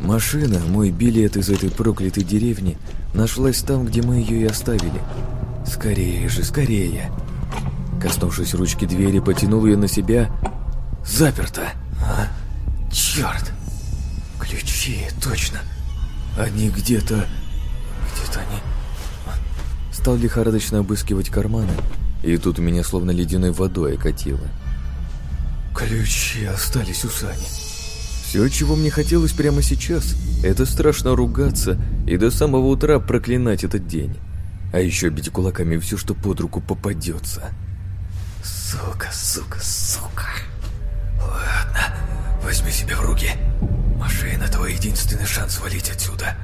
Машина, мой билет из этой проклятой деревни, нашлась там, где мы ее и оставили. Скорее же, скорее. Коснувшись ручки двери, потянул ее на себя. Заперто. А? Черт. Ключи, точно. Они где-то... Где-то они... Стал лихорадочно обыскивать карманы, и тут меня словно ледяной водой окатило. Ключи остались у Сани. Все, чего мне хотелось прямо сейчас, это страшно ругаться и до самого утра проклинать этот день. А еще бить кулаками все, что под руку попадется. Сука, сука, сука. Ладно, возьми себя в руки. Машина твой единственный шанс валить отсюда.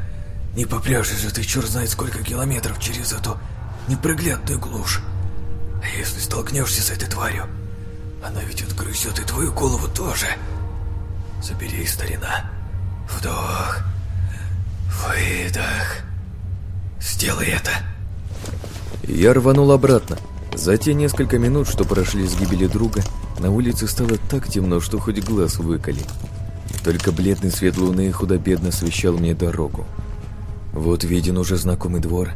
Не попряжешь же ты черт знает сколько километров через эту непроглядную глушь. А если столкнешься с этой тварью, она ведь отгрызет и твою голову тоже. Забери, старина. Вдох. Выдох. Сделай это. Я рванул обратно. За те несколько минут, что прошли с гибели друга, на улице стало так темно, что хоть глаз выколи. Только бледный свет луны худо-бедно освещал мне дорогу. Вот виден уже знакомый двор.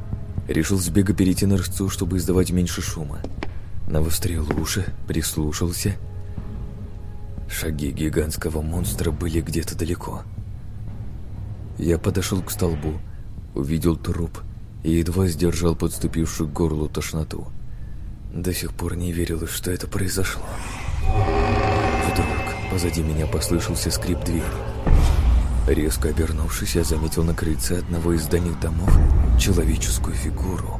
Решил с бега перейти на рысцу, чтобы издавать меньше шума. Навострил уши, прислушался. Шаги гигантского монстра были где-то далеко. Я подошел к столбу, увидел труп и едва сдержал подступившую к горлу тошноту. До сих пор не верилось, что это произошло. Вдруг позади меня послышался скрип двери. Резко обернувшись, я заметил на крыльце одного из дальних домов человеческую фигуру.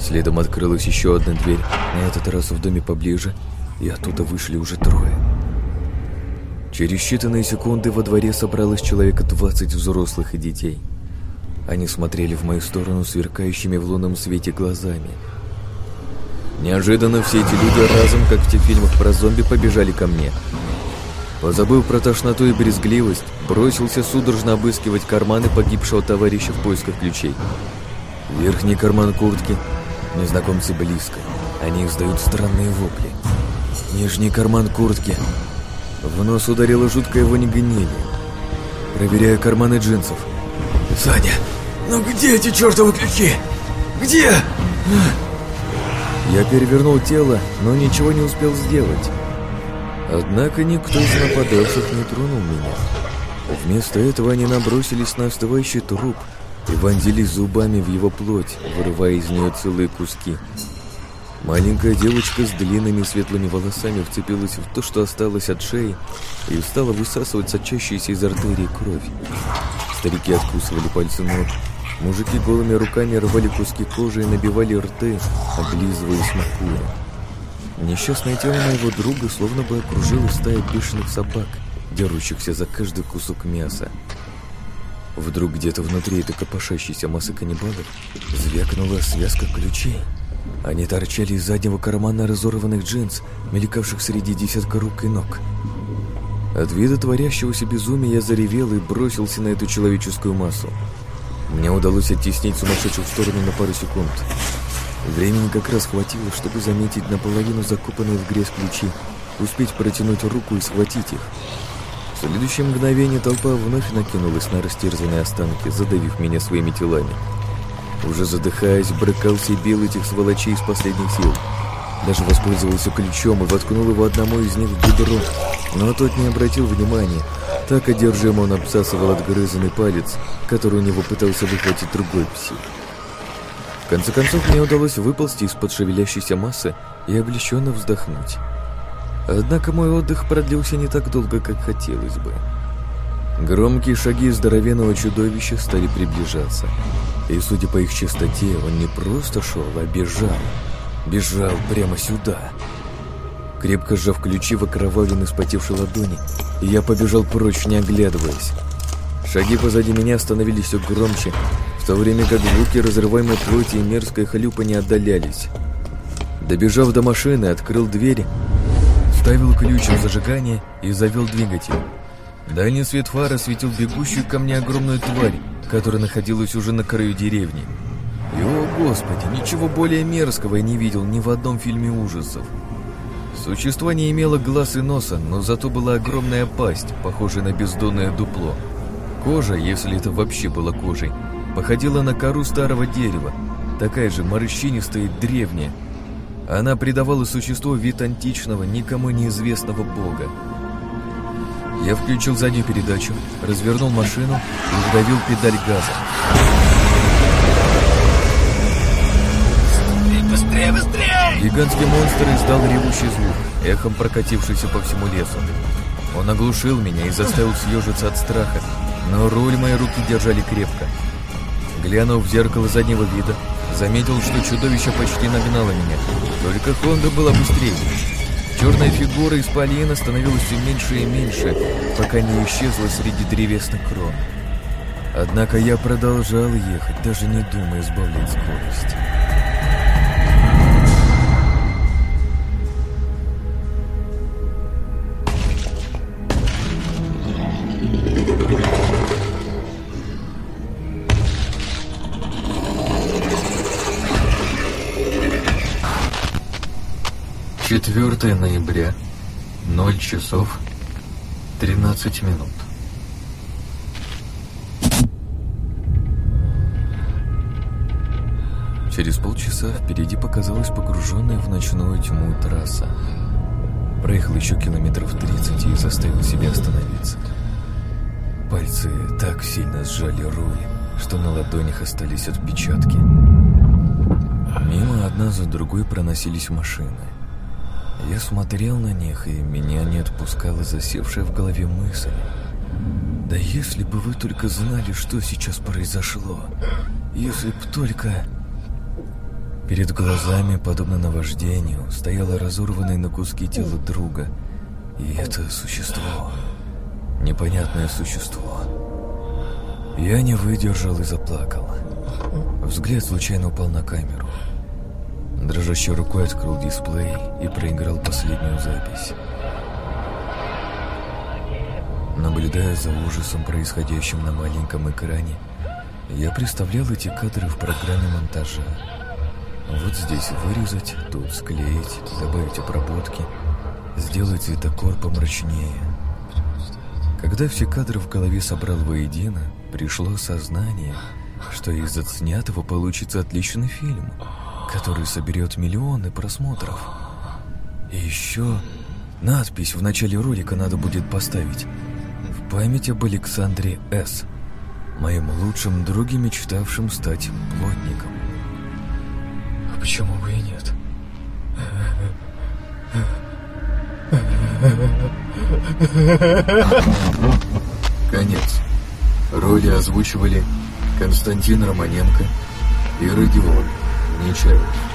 Следом открылась еще одна дверь, на этот раз в доме поближе, и оттуда вышли уже трое. Через считанные секунды во дворе собралось человека 20 взрослых и детей. Они смотрели в мою сторону сверкающими в лунном свете глазами. Неожиданно все эти люди разом, как в тех фильмах про зомби, побежали ко мне. Позабыв про тошноту и брезгливость, бросился судорожно обыскивать карманы погибшего товарища в поисках ключей. Верхний карман куртки. Незнакомцы близко. Они издают странные вопли. Нижний карман куртки. В нос ударила жуткая вонь гнили. Проверяю карманы джинсов. «Саня, ну где эти чертовы ключи? Где?» Я перевернул тело, но ничего не успел сделать. Однако никто из нападавших не тронул меня. Вместо этого они набросились на остывающий труп и вонзились зубами в его плоть, вырывая из нее целые куски. Маленькая девочка с длинными светлыми волосами вцепилась в то, что осталось от шеи, и стала высасывать сочащуюся из артерии кровь. Старики откусывали пальцы ног. Мужики голыми руками рвали куски кожи и набивали рты, облизывая смакуя. Несчастное тело моего друга словно бы окружила стая бешеных собак, дерущихся за каждый кусок мяса. Вдруг где-то внутри этой копошащейся массы каннибалов звякнула связка ключей. Они торчали из заднего кармана разорванных джинс, мелькавших среди десятка рук и ног. От вида творящегося безумия я заревел и бросился на эту человеческую массу. Мне удалось оттеснить сумасшедшую в сторону на пару секунд. Времени как раз хватило, чтобы заметить наполовину закопанные в грязь ключи, успеть протянуть руку и схватить их. В следующее мгновение толпа вновь накинулась на растерзанные останки, задавив меня своими телами. Уже задыхаясь, брыкался и бил этих сволочей из последних сил. Даже воспользовался ключом и воткнул его одному из них в бедро, но тот не обратил внимания. Так одержимо он обсасывал отгрызанный палец, который у него пытался выхватить другой псих. Конце концов, мне удалось выползти из-под шевелящейся массы и облегченно вздохнуть. Однако мой отдых продлился не так долго, как хотелось бы. Громкие шаги здоровенного чудовища стали приближаться. И, судя по их частоте, он не просто шел, а бежал. Бежал прямо сюда. Крепко сжав ключи в окровавленной спотевшей ладони, я побежал прочь, не оглядываясь. Шаги позади меня становились все громче, в то время как звуки разрываемой плоти и мерзкой хлюпа не отдалялись. Добежав до машины, открыл дверь, вставил ключ в зажигание и завел двигатель. Дальний свет фара светил бегущую ко мне огромную тварь, которая находилась уже на краю деревни. И, о господи, ничего более мерзкого я не видел ни в одном фильме ужасов. Существо не имело глаз и носа, но зато была огромная пасть, похожая на бездонное дупло. Кожа, если это вообще была кожей, походила на кору старого дерева, такая же морщинистая и древняя. Она придавала существу вид античного, никому неизвестного бога. Я включил заднюю передачу, развернул машину и вдавил педаль газа. Быстрее, быстрее! Гигантский монстр издал ревущий звук, эхом прокатившийся по всему лесу. Он оглушил меня и заставил съежиться от страха, но руль мои руки держали крепко. Глянув в зеркало заднего вида, заметил, что чудовище почти нагнало меня, только Хонда была быстрее. Черная фигура из исполина становилась все меньше и меньше, пока не исчезла среди древесных крон. Однако я продолжал ехать, даже не думая сбавлять скорость. Четвертое ноября, 0 часов 13 минут. Через полчаса впереди показалась погруженная в ночную тьму трасса. Проехал еще километров 30 и заставил себя остановиться. Пальцы так сильно сжали руль, что на ладонях остались отпечатки. Мимо одна за другой проносились машины. Я смотрел на них, и меня не отпускала засевшая в голове мысль. Да если бы вы только знали, что сейчас произошло. Если б только... Перед глазами, подобно наваждению, стояло разорванное на куски тело друга. И это существо... Непонятное существо. Я не выдержал и заплакал. Взгляд случайно упал на камеру. Дрожащей рукой открыл дисплей и проиграл последнюю запись. Наблюдая за ужасом, происходящим на маленьком экране, я представлял эти кадры в программе монтажа. Вот здесь вырезать, тут склеить, добавить обработки, сделать цветокор помрачнее. Когда все кадры в голове собрал воедино, пришло сознание, что из отснятого получится отличный фильм, который соберет миллионы просмотров. И еще надпись в начале ролика надо будет поставить в память об Александре С., моем лучшем друге, мечтавшем стать плотником. А почему бы и нет? Конец. Роли озвучивали Константин Романенко и Родион Нечаев.